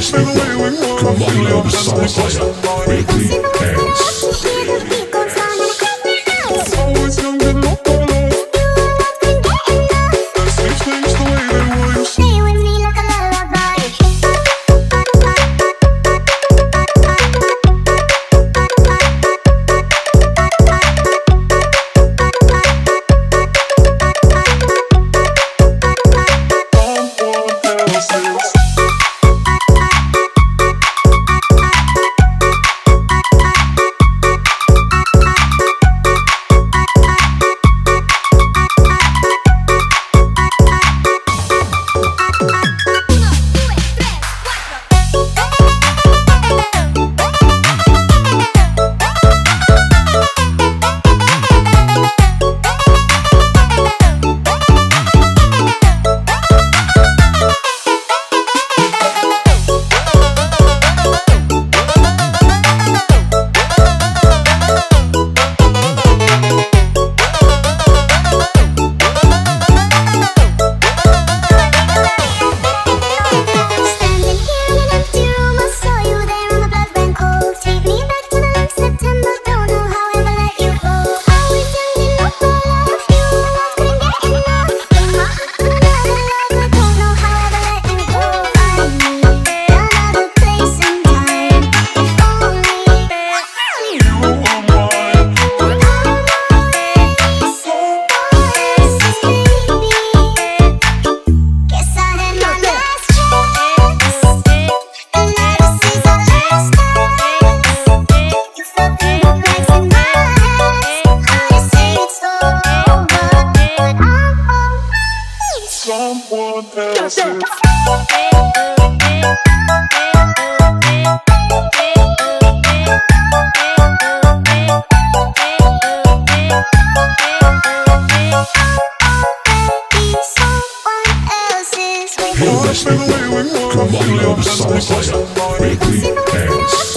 Come on, love, summer fire, wave dance. Let's ignite the other fire. Break the.